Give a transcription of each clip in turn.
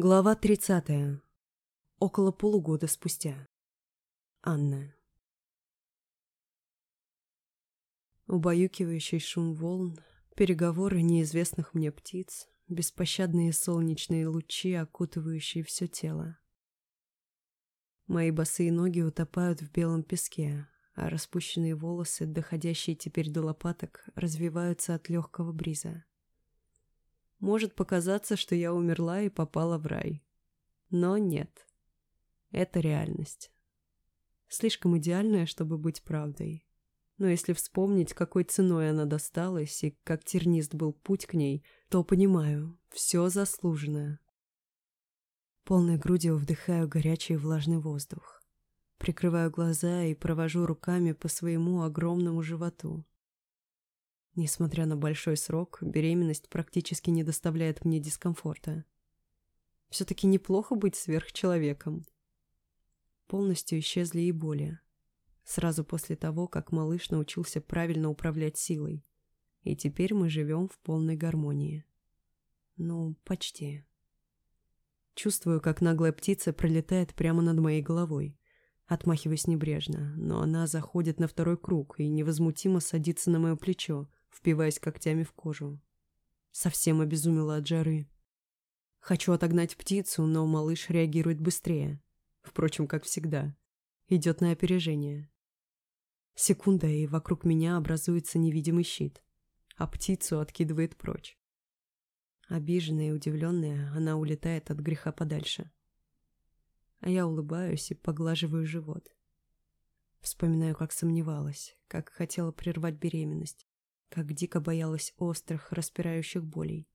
Глава 30. Около полугода спустя. Анна. Убаюкивающий шум волн, переговоры неизвестных мне птиц, беспощадные солнечные лучи, окутывающие все тело. Мои босые ноги утопают в белом песке, а распущенные волосы, доходящие теперь до лопаток, развиваются от легкого бриза. Может показаться, что я умерла и попала в рай. Но нет. Это реальность. Слишком идеальная, чтобы быть правдой. Но если вспомнить, какой ценой она досталась и как тернист был путь к ней, то понимаю, все заслуженное. Полной грудью вдыхаю горячий влажный воздух. Прикрываю глаза и провожу руками по своему огромному животу. Несмотря на большой срок, беременность практически не доставляет мне дискомфорта. Все-таки неплохо быть сверхчеловеком. Полностью исчезли и боли. Сразу после того, как малыш научился правильно управлять силой. И теперь мы живем в полной гармонии. Ну, почти. Чувствую, как наглая птица пролетает прямо над моей головой. Отмахиваюсь небрежно, но она заходит на второй круг и невозмутимо садится на мое плечо, впиваясь когтями в кожу. Совсем обезумела от жары. Хочу отогнать птицу, но малыш реагирует быстрее. Впрочем, как всегда. Идет на опережение. Секунда, и вокруг меня образуется невидимый щит, а птицу откидывает прочь. Обиженная и удивленная, она улетает от греха подальше. А я улыбаюсь и поглаживаю живот. Вспоминаю, как сомневалась, как хотела прервать беременность как дико боялась острых, распирающих болей.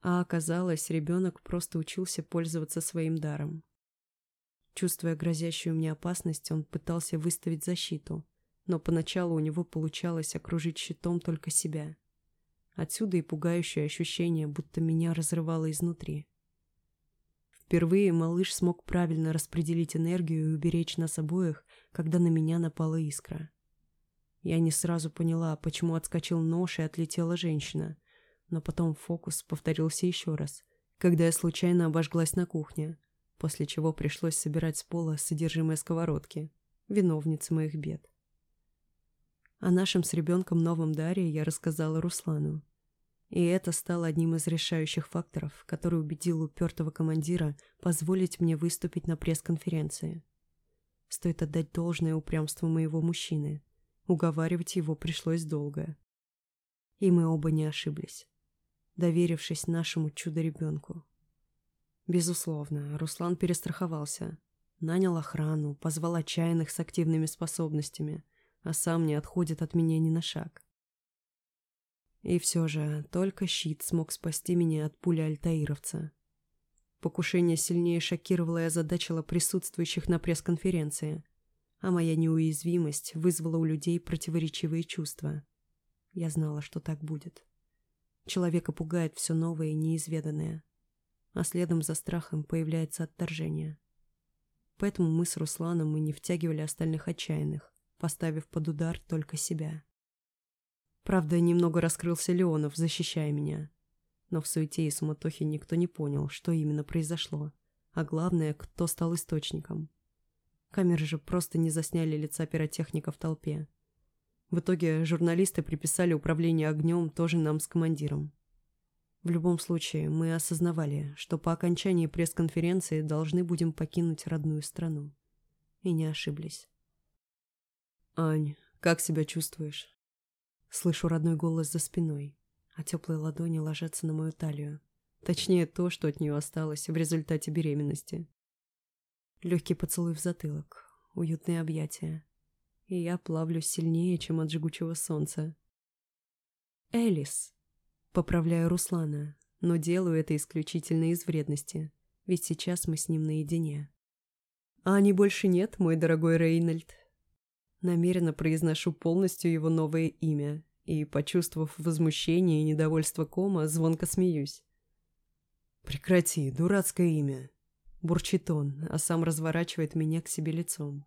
А оказалось, ребенок просто учился пользоваться своим даром. Чувствуя грозящую мне опасность, он пытался выставить защиту, но поначалу у него получалось окружить щитом только себя. Отсюда и пугающее ощущение, будто меня разрывало изнутри. Впервые малыш смог правильно распределить энергию и уберечь нас обоих, когда на меня напала искра. Я не сразу поняла, почему отскочил нож и отлетела женщина. Но потом фокус повторился еще раз, когда я случайно обожглась на кухне, после чего пришлось собирать с пола содержимое сковородки, виновницы моих бед. О нашем с ребенком новом даре я рассказала Руслану. И это стало одним из решающих факторов, который убедил упертого командира позволить мне выступить на пресс-конференции. Стоит отдать должное упрямству моего мужчины – Уговаривать его пришлось долго. И мы оба не ошиблись, доверившись нашему чудо-ребенку. Безусловно, Руслан перестраховался. Нанял охрану, позвал отчаянных с активными способностями, а сам не отходит от меня ни на шаг. И все же только щит смог спасти меня от пули альтаировца. Покушение сильнее шокировало и озадачило присутствующих на пресс-конференции а моя неуязвимость вызвала у людей противоречивые чувства. Я знала, что так будет. Человека пугает все новое и неизведанное, а следом за страхом появляется отторжение. Поэтому мы с Русланом и не втягивали остальных отчаянных, поставив под удар только себя. Правда, немного раскрылся Леонов, защищая меня. Но в суете и суматохе никто не понял, что именно произошло, а главное, кто стал источником. Камеры же просто не засняли лица пиротехника в толпе. В итоге журналисты приписали управление огнем тоже нам с командиром. В любом случае, мы осознавали, что по окончании пресс-конференции должны будем покинуть родную страну. И не ошиблись. «Ань, как себя чувствуешь?» Слышу родной голос за спиной, а теплые ладони ложатся на мою талию. Точнее, то, что от нее осталось в результате беременности. Легкий поцелуй в затылок, уютные объятия. И я плавлюсь сильнее, чем от жгучего солнца. «Элис!» Поправляю Руслана, но делаю это исключительно из вредности, ведь сейчас мы с ним наедине. «А они больше нет, мой дорогой Рейнольд?» Намеренно произношу полностью его новое имя и, почувствовав возмущение и недовольство Кома, звонко смеюсь. «Прекрати, дурацкое имя!» Бурчит он, а сам разворачивает меня к себе лицом.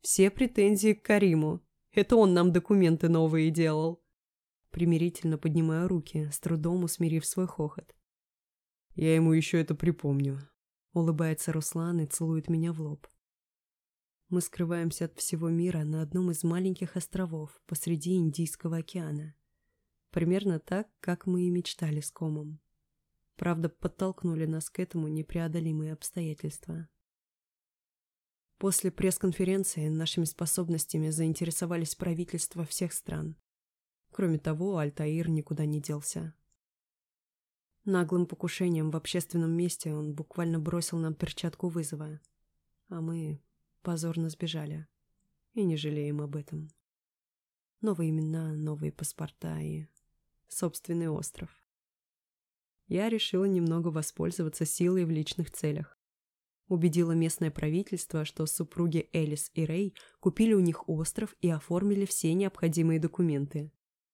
Все претензии к Кариму. Это он нам документы новые делал. Примирительно поднимаю руки, с трудом усмирив свой хохот. Я ему еще это припомню. Улыбается Руслан и целует меня в лоб. Мы скрываемся от всего мира на одном из маленьких островов посреди Индийского океана. Примерно так, как мы и мечтали с Комом. Правда, подтолкнули нас к этому непреодолимые обстоятельства. После пресс-конференции нашими способностями заинтересовались правительства всех стран. Кроме того, Альтаир никуда не делся. Наглым покушением в общественном месте он буквально бросил нам перчатку вызова, а мы позорно сбежали и не жалеем об этом. Новые имена, новые паспорта и собственный остров. Я решила немного воспользоваться силой в личных целях. Убедила местное правительство, что супруги Элис и Рэй купили у них остров и оформили все необходимые документы.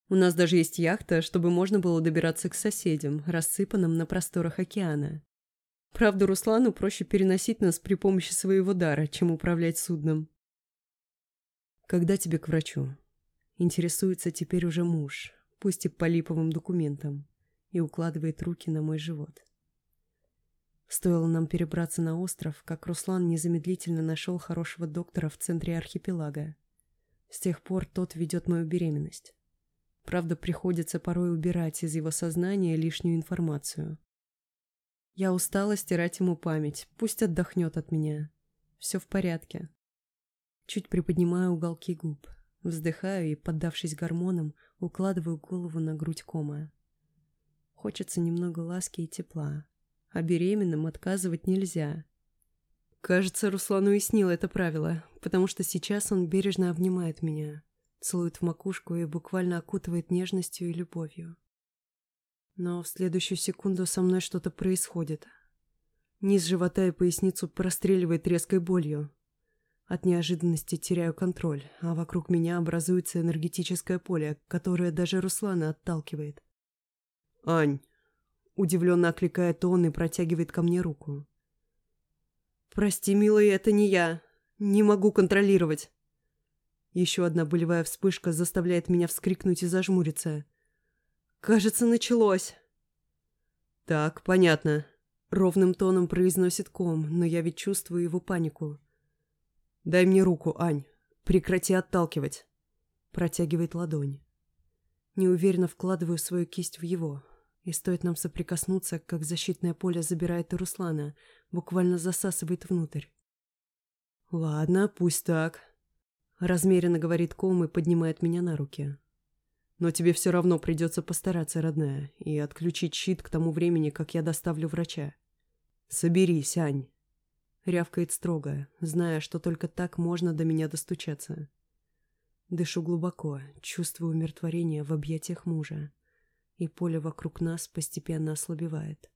У нас даже есть яхта, чтобы можно было добираться к соседям, рассыпанным на просторах океана. Правда, Руслану проще переносить нас при помощи своего дара, чем управлять судном. Когда тебе к врачу? Интересуется теперь уже муж, пусть и по липовым документам, и укладывает руки на мой живот. Стоило нам перебраться на остров, как Руслан незамедлительно нашел хорошего доктора в центре архипелага. С тех пор тот ведет мою беременность. Правда, приходится порой убирать из его сознания лишнюю информацию. Я устала стирать ему память, пусть отдохнет от меня. Все в порядке. Чуть приподнимаю уголки губ, вздыхаю и, поддавшись гормонам, укладываю голову на грудь кома. Хочется немного ласки и тепла, а беременным отказывать нельзя. Кажется, Руслан уяснил это правило, потому что сейчас он бережно обнимает меня, целует в макушку и буквально окутывает нежностью и любовью. Но в следующую секунду со мной что-то происходит. Низ живота и поясницу простреливает резкой болью. От неожиданности теряю контроль, а вокруг меня образуется энергетическое поле, которое даже Руслана отталкивает. «Ань!» — удивленно окликает он и протягивает ко мне руку. «Прости, милый, это не я. Не могу контролировать». Еще одна болевая вспышка заставляет меня вскрикнуть и зажмуриться. «Кажется, началось». «Так, понятно», — ровным тоном произносит ком, но я ведь чувствую его панику. «Дай мне руку, Ань. Прекрати отталкивать». Протягивает ладонь. Неуверенно вкладываю свою кисть в его. И стоит нам соприкоснуться, как защитное поле забирает и Руслана, буквально засасывает внутрь. «Ладно, пусть так», Размеренно говорит Ком и поднимает меня на руки. Но тебе все равно придется постараться, родная, и отключить щит к тому времени, как я доставлю врача. Соберись, Ань. Рявкает строго, зная, что только так можно до меня достучаться. Дышу глубоко, чувствую умиротворение в объятиях мужа, и поле вокруг нас постепенно ослабевает.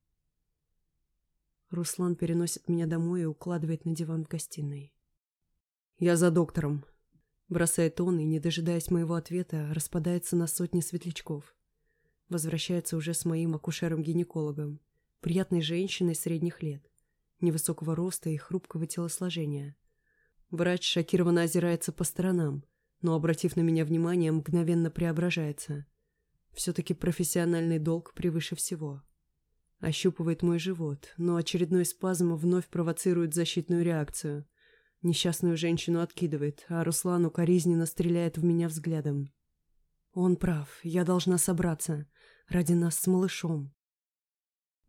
Руслан переносит меня домой и укладывает на диван в гостиной. «Я за доктором», Бросает он и, не дожидаясь моего ответа, распадается на сотни светлячков. Возвращается уже с моим акушером-гинекологом, приятной женщиной средних лет, невысокого роста и хрупкого телосложения. Врач шокированно озирается по сторонам, но, обратив на меня внимание, мгновенно преображается. Все-таки профессиональный долг превыше всего. Ощупывает мой живот, но очередной спазм вновь провоцирует защитную реакцию. Несчастную женщину откидывает, а Руслан укоризненно стреляет в меня взглядом. Он прав, я должна собраться. Ради нас с малышом.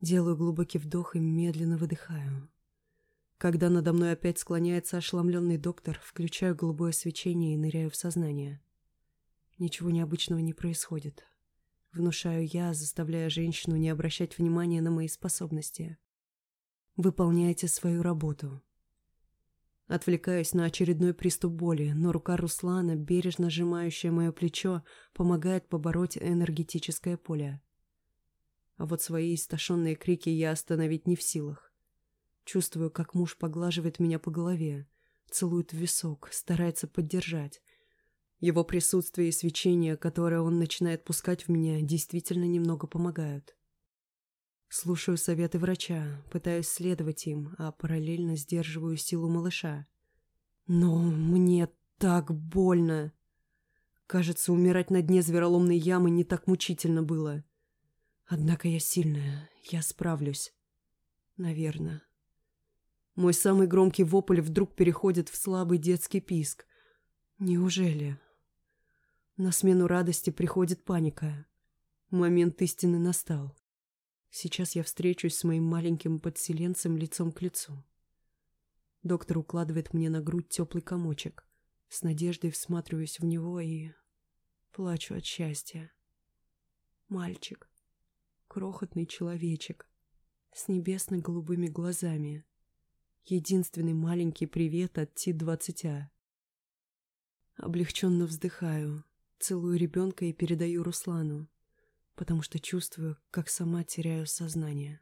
Делаю глубокий вдох и медленно выдыхаю. Когда надо мной опять склоняется ошеломленный доктор, включаю голубое свечение и ныряю в сознание. Ничего необычного не происходит. Внушаю я, заставляя женщину не обращать внимания на мои способности. Выполняйте свою работу. Отвлекаюсь на очередной приступ боли, но рука Руслана, бережно сжимающая мое плечо, помогает побороть энергетическое поле. А вот свои истошенные крики я остановить не в силах. Чувствую, как муж поглаживает меня по голове, целует в висок, старается поддержать. Его присутствие и свечение, которое он начинает пускать в меня, действительно немного помогают. Слушаю советы врача, пытаюсь следовать им, а параллельно сдерживаю силу малыша. Но мне так больно. Кажется, умирать на дне звероломной ямы не так мучительно было. Однако я сильная, я справлюсь. Наверное. Мой самый громкий вопль вдруг переходит в слабый детский писк. Неужели? На смену радости приходит паника. Момент истины настал. Сейчас я встречусь с моим маленьким подселенцем лицом к лицу. Доктор укладывает мне на грудь теплый комочек. С надеждой всматриваюсь в него и... плачу от счастья. Мальчик. Крохотный человечек. С небесно-голубыми глазами. Единственный маленький привет от Ти-20А. Облегченно вздыхаю, целую ребенка и передаю Руслану, потому что чувствую, как сама теряю сознание.